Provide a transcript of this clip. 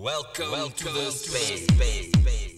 Welcome, Welcome to the space. space, space.